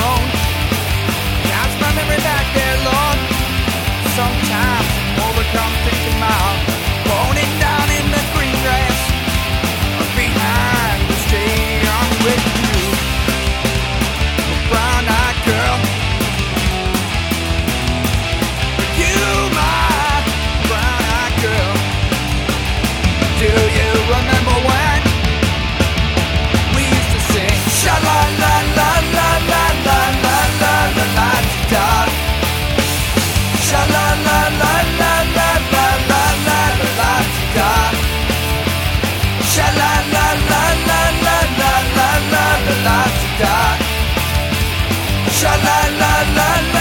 alone Sha la la la la.